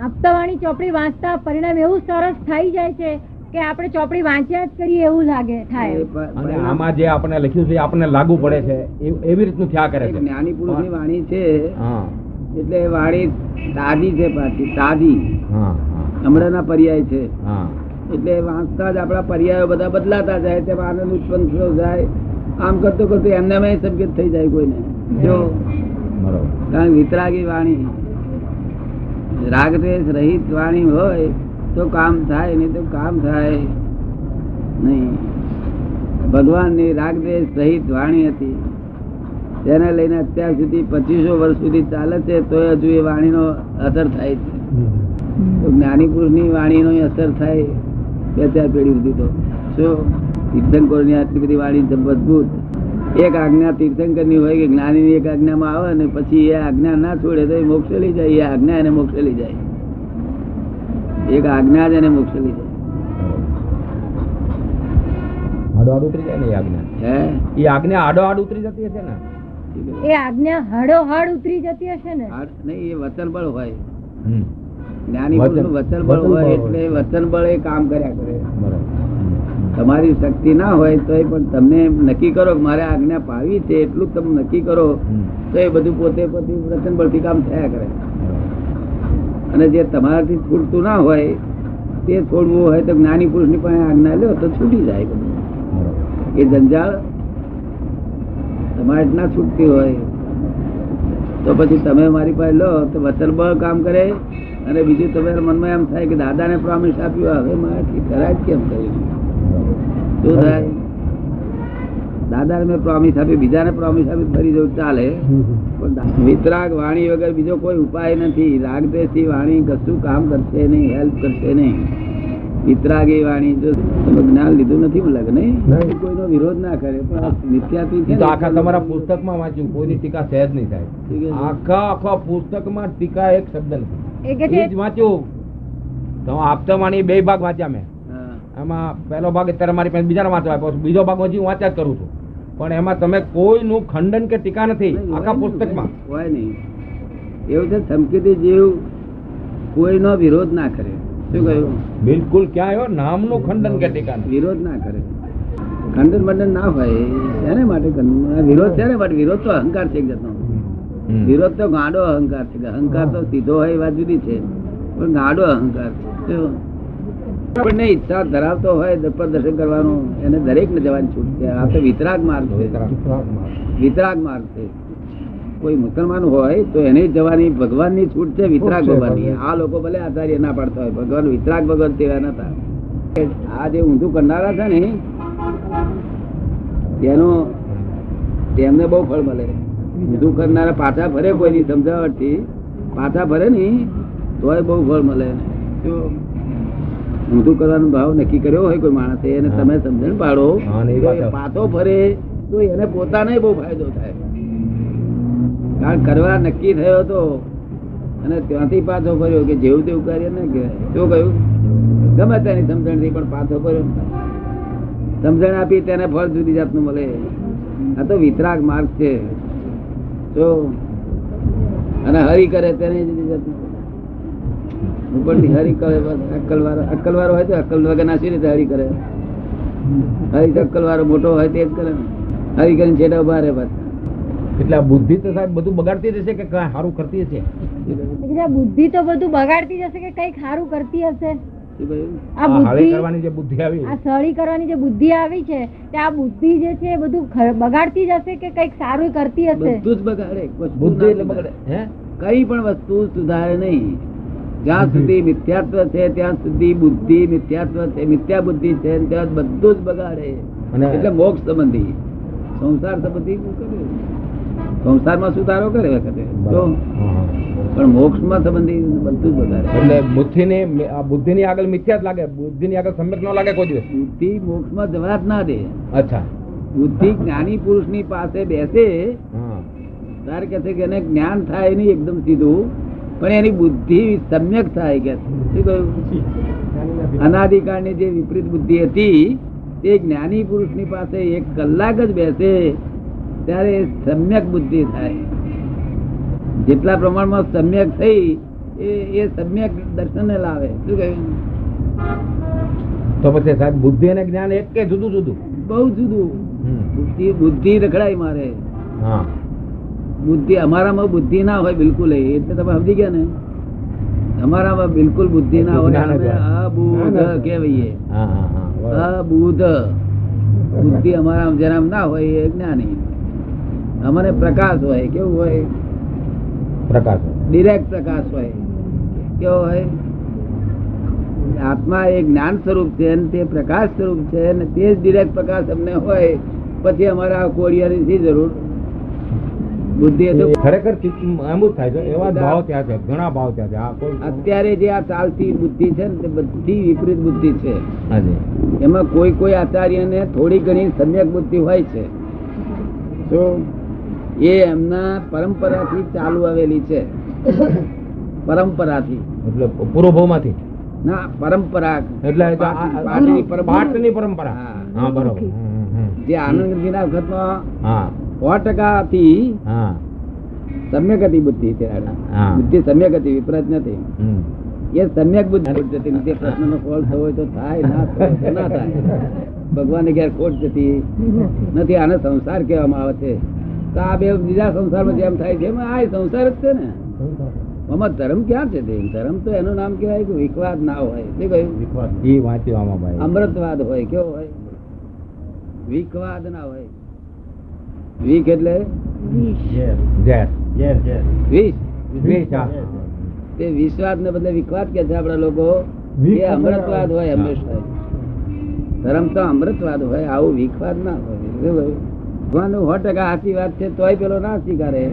આપતાવાણી ચોપડી વાંચતા પરિણામ એવું સરસ થઈ જાય છે કે આપણે ચોપડી વાંચ્યા જ કરીએ એવું લાગે થાય. અને આમાં જે આપણે લખ્યું છે આપણને લાગુ પડે છે. એવી રીતનું થયા કરે છે. જ્ઞાની પુરુષની વાણી છે. એટલે એ વાણી તાજી છે પાછી તાજી. હમણાંના પર્યાય છે. એટલે વાંચતા જ આપણા પર્યાયો બધા બદલાતા જાય તેમાં આનંદ ઉત્પન્ન થયો જાય. આમ કરતો કરતો એમને એમ સંકેત થઈ જાય કોઈને. જો બરોબર. કારણ વિતરાગી વાણી રાગદ્વેષ રહિત વાણી હોય તો કામ થાય, નહીં તો કામ થાય. નહીં. ભગવાનની રાગદ્વેષ રહિત વાણી હતી. તેને લઈને અત્યાર સુધી પચીસો વર્ષ સુધી ચાલે છે તો હજુ એ વાણીનો અસર થાય છે. જ્ઞાની પુરુષની વાણીનો અસર થાય બે ચાર પેઢી સુધી તો. શું? તીર્થંકરની આટલી બધી વાણી મજબૂત એક આજ્ઞા તીર્થંકરની હોય કે જ્ઞાનીની એક આજ્ઞામાં આવે ને પછી એ આજ્ઞા ના છોડે તો એ મોક્ષ લઈ જાય. એ આજ્ઞા એને મોક્ષ લઈ જાય. એક આજ્ઞા જ એને મોક્ષ લઈ જાય. આડો ઉતરી જાય ને આજ્ઞા? હે? એ આજ્ઞા આડો આડ ઉતરી જતી હશે ને? એ આજ્ઞા હડો હડ ઉતરી જતી હશે ને? નહીં એ વચન બળ હોય. જ્ઞાની વચન- બળ હોય હોય. એટલે વચન બળ એ કામ કર્યા કરે. બરોબર. તમારી શક્તિ ના હોય તો પણ તમને નક્કી કરો કે મારે આજ્ઞા પાવી છે એટલું તમે નક્કી કરો તો એ બધું પોતે પોતે વચન બળથી કામ થયા કરે. અને જે તમારાથી છૂટતું ના હોય તે છોડવું હોય તો જ્ઞાની પુરુષની પાસે આજ્ઞા લ્યો તો છૂટી જાય બધું. એ જંજાળ તમારે ના છૂટતી હોય તો પછી તમે મારી પાસે લો તો વચન બળ કામ કરે. અને બીજું તમારા મનમાં એમ થાય કે દાદાને પ્રોમિસ આપ્યું હવે મારાથી કરાય કેમ કર્યું? શું થાય? દાદાને મેં પ્રોમિસ આપી બીજાને પ્રોમિસ આપી ફરી જવું ચાલે. પણ વિતરાગ વાણી વગર બીજો કોઈ ઉપાય નથી. રાગદેશી વાણી કશું કામ કરશે નહીં હેલ્પ કરશે નહીં. વિતરાગી વાણી જો તમે જ્ઞાન લીધું નથી મને લગ્ન. કોઈનો વિરોધ ના કરે પણ મિથ્યાથી છે આખા તમારા પુસ્તકમાં વાંચ્યું કોઈની ટીકા સહેજ નહીં થાય. આખા આખા પુસ્તકમાં ટીકા એક શબ્દ નથી. એ જ વાંચ્યું. તો આપતાવાણી બે ભાગ વાંચ્યા મેં. એમાં પહેલો ભાગ અત્યારે મારી પાસે બીજાનો વાંચવા બીજો ભાગ હજી હું વાંચ્યા જ કરું છું. પણ એમાં તમે કોઈનું ખંડન કે ટીકા નથી. આખા પુસ્તકમાં. હોય નહીં. એવું છે ધમકીથી જીવ કોઈનો વિરોધ ના કરે. શું કહ્યું? બિલકુલ ક્યાં આવ્યો નામનું ખંડન કે ટીકા વિરોધ ના કરે. ખંડન બંડન ના હોય એને માટે વિરોધ છે ને બટ વિરોધ તો અહંકાર છે જતો વિરોધ તો ગાડો અહંકાર છે. અહંકાર તો સીધો હોય એ વાત જુદી છે. પણ ગાડો અહંકાર છે? આપણને ઈચ્છા ધરાવતો હોય દર્શન કરવાનું એને દરેક ને જવાની છૂટ છે. આ તો વિતરાગ માર્ગ છે. વિતરાગ માર્ગ. છે. કોઈ મુસલમાન હોય તો એને જવાની ભગવાનની છૂટ છે વિતરાગ ભગવાનની. આ લોકો ભલે આચાર્ય ના પાડતા હોય ભગવાન વિતરાગ ભગવાન તેવા નતા આ જે ઊંધું કરનારા છે ને તેનો તેમને બહુ ફળ મળે. ઊંધું કરનારા પાછા ફરે કોઈની સમજાવટથી પાછા ફરે ને તોય બહુ ફળ મળે. જો ઊંધું કરવાનો ભાવ નક્કી કર્યો હોય કોઈ માણસે એને તમે સમજણ પાડો. હા, ને એ તો એ પાછો. પાછો ફરે તો એને પોતાને બહુ ફાયદો થાય. કારણ કરવા નક્કી થયો તો અને ત્યાંથી પાછો ફર્યો કે જેવું તેવું કાર્ય ને શું કહ્યું? ગમે તેની સમજણથી પણ પાછો ફર્યો. સમજણ આપી તેને ફળ જુદી જાતનું મળે. આ તો વિતરાગ માર્ગ છે. જો અને હરી કરે તેને જુદી જાતનું. ઉપરથી હરી કરે અક્કલ વાળો અક્કલ વાળો હોય તો અક્કલ વગર ના રીતે હરી કરે? હરી અક્કલ વાળો મોટો હોય તે જ કરે ને. હરી કરીને છેડા ઊભા રહે પાછા. એટલે આ બુદ્ધિ તો સાહેબ બધું બગાડતી જશે કે કઈ સારું કરતી હશે? એટલે બુદ્ધિ તો બધું બગાડતી જશે કે કંઈક સારું કરતી હશે? આ બુદ્ધિ કરવાની જે બુદ્ધિ આવી. આ સળી કરવાની જે બુદ્ધિ આવી છે તે આ બુદ્ધિ જે છે એ બધું બગાડતી જશે કે કંઈક સારું કરતી હશે? બધું જ બગાડે બુદ્ધિ એટલે સુધારે. હે? કઈ પણ વસ્તુ સુધારે નહીં. જ્યાં સુધી મિથ્યાત્વ છે ત્યાં સુધી બુદ્ધિ મિથ્યાત્વ છે મિથ્યા બુદ્ધિ છે ત્યાં બધું જ બગાડે. એટલે મોક્ષ સંબંધી. સંસાર સંબંધી સંસારમાં સુધારો કરે વખતે. પણ મોક્ષમાં સંબંધી બધું બગાડે. એટલે બુદ્ધિની આ બુદ્ધિની આગળ મિથ્યા જ લાગે. બુદ્ધિની આગળ સમ્યક ન લાગે કોઈ બુદ્ધિ મોક્ષમાં જવા જ ના દે. અચ્છા. બુદ્ધિ જ્ઞાની પુરુષની પાસે બેસે. તારે કે છે કે એને જ્ઞાન થાય નહીં એકદમ સીધું. પણ એની બુદ્ધિ સમ્યક થાય કે શું કહ્યું? જે વિપરીત બુદ્ધિ હતી તે જ્ઞાની પુરુષની પાસે એક કલાક જ બેસે ત્યારે સમ્યક બુદ્ધિ થાય. જેટલા પ્રમાણમાં સમ્યક થઈ એ એ સમ્યક દર્શન લાવે. શું કહ્યું? તો પછી સાહેબ બુદ્ધિ અને જ્ઞાન એક કે જુદું જુદું? બહુ જુદું. બુદ્ધિ બુદ્ધિ રખડાય મારે. હા. બુદ્ધિ અમારામાં બુદ્ધિ ના હોય બિલકુલ એટલે તમે સમજી ગયા ને? અમારામાં બિલકુલ બુદ્ધિ ના હોય. અબુધ બરાબર. અબુધ બુદ્ધિ અમારા જેના ના હોય એ જ્ઞાની. અમારે પ્રકાશ હોય કેવું હોય? પ્રકાશ ડિરેક્ટ પ્રકાશ હોય. કેવો હોય? આત્મા એ જ્ઞાન સ્વરૂપ છે અને તે પ્રકાશ સ્વરૂપ છે અને તે જ ડિરેક્ટ પ્રકાશ અમને હોય પછી અમારા કોડિયાની શી જરૂર બુદ્ધિ તો ખરેખર એમ જ થાય છે. એવા ભાવ ત્યાં છે. ઘણા ભાવ ત્યાં છે. આ કોઈ અત્યારે જે આ ચાલતી બુદ્ધિ છે ને તે બધી વિપરીત બુદ્ધિ છે. એમાં કોઈ કોઈ આચાર્યને થોડી ઘણી સમ્યક બુદ્ધિ હોય છે. તો એ એમના પરંપરાથી ચાલુ આવેલી છે. પરંપરાથી. એટલે પૂર્વભાવમાંથી ના પરંપરા. એટલે પાટની પરંપરા. હા. બરોબર. જે આનંદજીના વખતમાં હા. સો ટકાથી સમ્યક હતી બુદ્ધિ બુદ્ધિ સમ્યક હતી વિપરીત નથી. એ સમ્યક બુદ્ધિ ખોટ જતી નથી પ્રશ્નનો ફોલ થયો હોય તો થાય ના થાય ના થાય. ભગવાને ઘેર ખોટ જતી નથી આને સંસાર કહેવામાં આવે છે. તો આ બે બીજા સંસારમાં જેમ થાય છે એમાં આ સંસાર જ છે ને. આમાં ધર્મ ક્યાં છે તે? ધર્મ તો એનું નામ કહેવાય કે વિખવાદ ના હોય. શું કહ્યું? અમૃતવાદ હોય કેવો હોય? વિખવાદ ના હોય. વિખ એટલે. તે વિશ્વાસ ને બદલે વિકવાદ કે છે આપડા લોકો? એ અમૃતવાદ હોય હંમેશા. ધર્મ તો અમૃતવાદ હોય આવું વિકવાદ ના હોય. ભગવાન સો ટકા સાચી વાત છે તોય પેલો ના સ્વીકારે.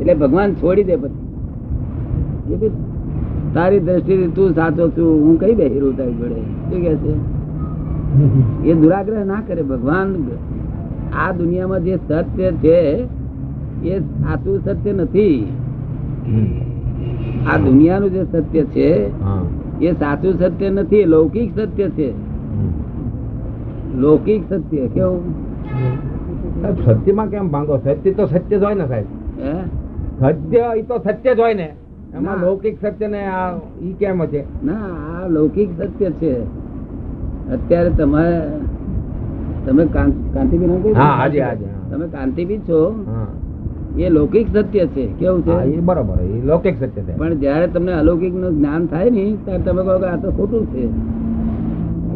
એટલે ભગવાન છોડી દે પછી. તારી દ્રષ્ટિથી તું સાચો છું હું કઈ બેહીરું તારી જોડે? શું કે છે? એ દુરાગ્રહ ના કરે. ભગવાન આ દુનિયામાં જે સત્ય છે એ સાચું સત્ય નથી. આ દુનિયાનું જે સત્ય છે એ સાચું સત્ય નથી લૌકિક સત્ય છે. લૌકિક સત્ય કેવું? સત્યમાં કેમ ભાંગો? સત્ય તો સત્ય જ હોય ને સાહેબ. હે? સત્ય એ તો સત્ય જ હોય ને. એમાં લૌકિક સત્ય ને આ ઈ કેમ છે ના આ લૌકિક સત્ય છે. અત્યારે તમારે તમે કાંતિબી હા, હાજી, હાજી, તમે કાંતિબી છો? એ લૌકિક સત્ય છે. કેવું છે? એ બરોબર એ લૌકિક સત્ય છે. પણ જયારે તમને અલૌકિકનું જ્ઞાન થાય ને ત્યારે તમે કહો કે આ તો ખોટું છે.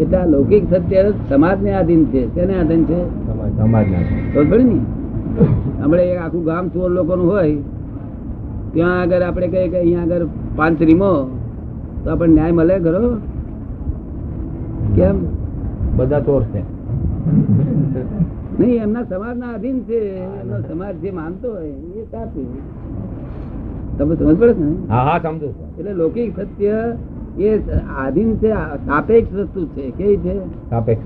એટલે આ લૌકિક સત્ય સમાજ ને આધીન છે. તેને આધીન છે? સમાજ ને? આપણે એક આખું ગામ ચોર લોકોનું હોય. ત્યાં આગળ આપણે કહીએ કે અહીંયા આગળ પાંચ રીમો તો આપણને ન્યાય મળે ખરો? કેમ? બધા ચોર છે. નહીં એમના સમાજના અધીન છે. એમનો સમાજ. જે માનતો હોય એ સાચું. તમે સમજ પડે ને? હા હા સમજો. એટલે લૌકિક સત્ય એ આધીન છે સાપેક્ષ વસ્તુ છે. કેવી છે? સાપેક્ષ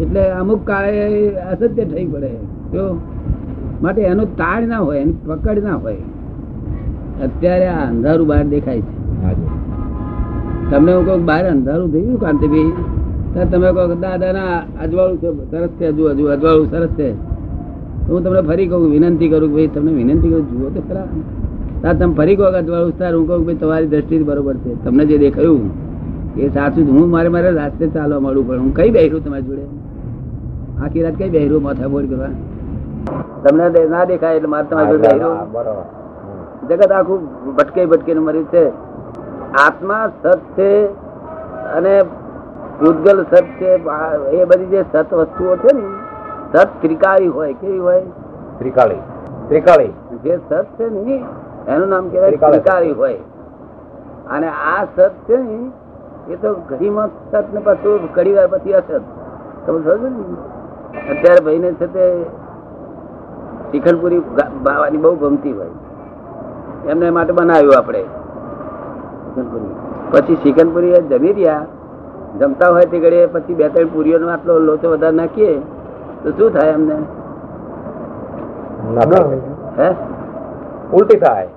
એટલે અમુક કાળે અસત્ય થઈ પડે. જો? માટે એનું તાળ ના હોય એની પકડ ના હોય. અત્યારે આ અંધારું બહાર દેખાય છે. તમને હું કહું બહાર અંધારું થયું કાંતિભાઈ? તો તમે કહો દાદા ના અજવાળું સરસ છે હજુ હજુ અજવાળું સરસ છે. હું તમને ફરી કહું વિનંતી કરું કે ભાઈ તમને વિનંતી કરું જુઓ તો ખરા. તાર તમે ફરી કહો અજવાળું તાર હું કહું ભાઈ તમારી દ્રષ્ટિ બરોબર છે. તમને જે દેખાયું એ સાચું હું મારે મારે રાસ્તે ચાલવા મળવું પણ હું કઈ બેહરું તમારી જોડે? આખી રાત કઈ બેહરું માથા બોર કરવા? તમને ના દેખાય એટલે મારે તમારી જોડે બેહરું. જગત આખું ભટકે ભટકે મર્યું છે. આત્મા સત છે અને પૂતગલ સત છે એ બધી જે સત વસ્તુઓ છે ને સત ત્રિકાળી હોય કેવી હોય? ત્રિકાળી. ત્રિકાળી. જે સત છે ને એનું નામ કહેવાય ત્રિકાળ. હોય. અને આ સત છે ને એ તો ઘડીમાં સત ને પાછું ઘડી વાર પછી અસત. તમે સમજો ને? અત્યારે ભાઈને છે તે શિખલપુરી બાવાની બહુ ગમતી હોય. એમને માટે બનાવ્યું આપણે. શિખંડપુરી પછી શિખલપુરી એ જમી રહ્યા. જમતા હોય તે ઘડીએ પછી બે ત્રણ પુરીઓનો આટલો લોચો વધારે નાખીએ તો શું થાય એમને? હે? ઉલટી થાય.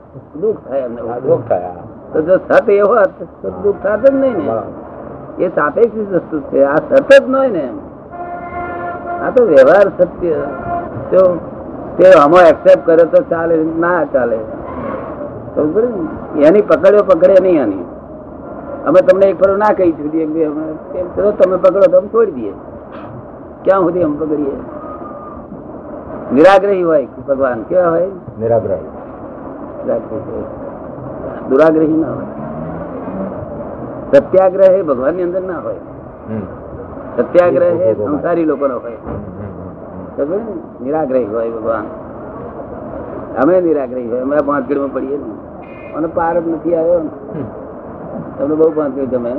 દુઃખ થાય એમને દુઃખ થાય તો જો સત એ હોત તો દુઃખ થાત જ નહીં ને. એ સાપેક્ષ વસ્તુ છે. આ સત જ ન હોય ને એમ. આ તો વ્યવહાર સત્ય. જો તે આમાં એક્સેપ્ટ કરે તો ચાલે ના ચાલે. એની પકડ્યો પકડે નહીં આની. અમે તમને એક ફરો ના કહી સુધી એક બે અમે તમે પકડો તો અમે છોડી દઈએ. ક્યાં સુધી અમે પકડીએ? નિરાગ્રહી હોય ભગવાન કેવા હોય? નિરાગ્રહી. દુરાગ્રહી ના હોય. સત્યાગ્રહ એ ભગવાનની અંદર ના હોય. સત્યાગ્રહ એ સંસારી લોકોનો હોય. સમજ્યો ને? નિરાગ્રહી હોય ભગવાન. અમે નિરાગ્રહી હોય. અમે પાંચગઢમાં પડીએ ને અને પાર જ નથી આવ્યો ને. તમને બહુ પાંચગઢ ગમે